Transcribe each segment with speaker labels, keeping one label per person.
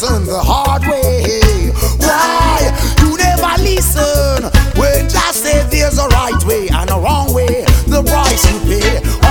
Speaker 1: lesson the hard way. Why you never listen when I say there's a right way and a wrong way? The price you pay.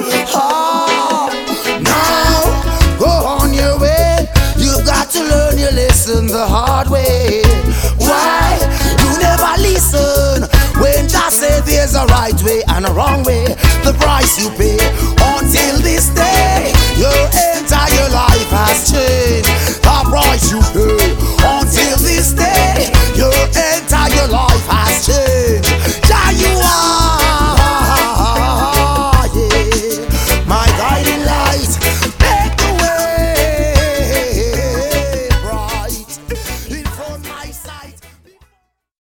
Speaker 1: Oh, now go on your way. You've got to learn your lesson the hard way. Why you never listen when I say there's a right way and a wrong way? The price you pay until this day.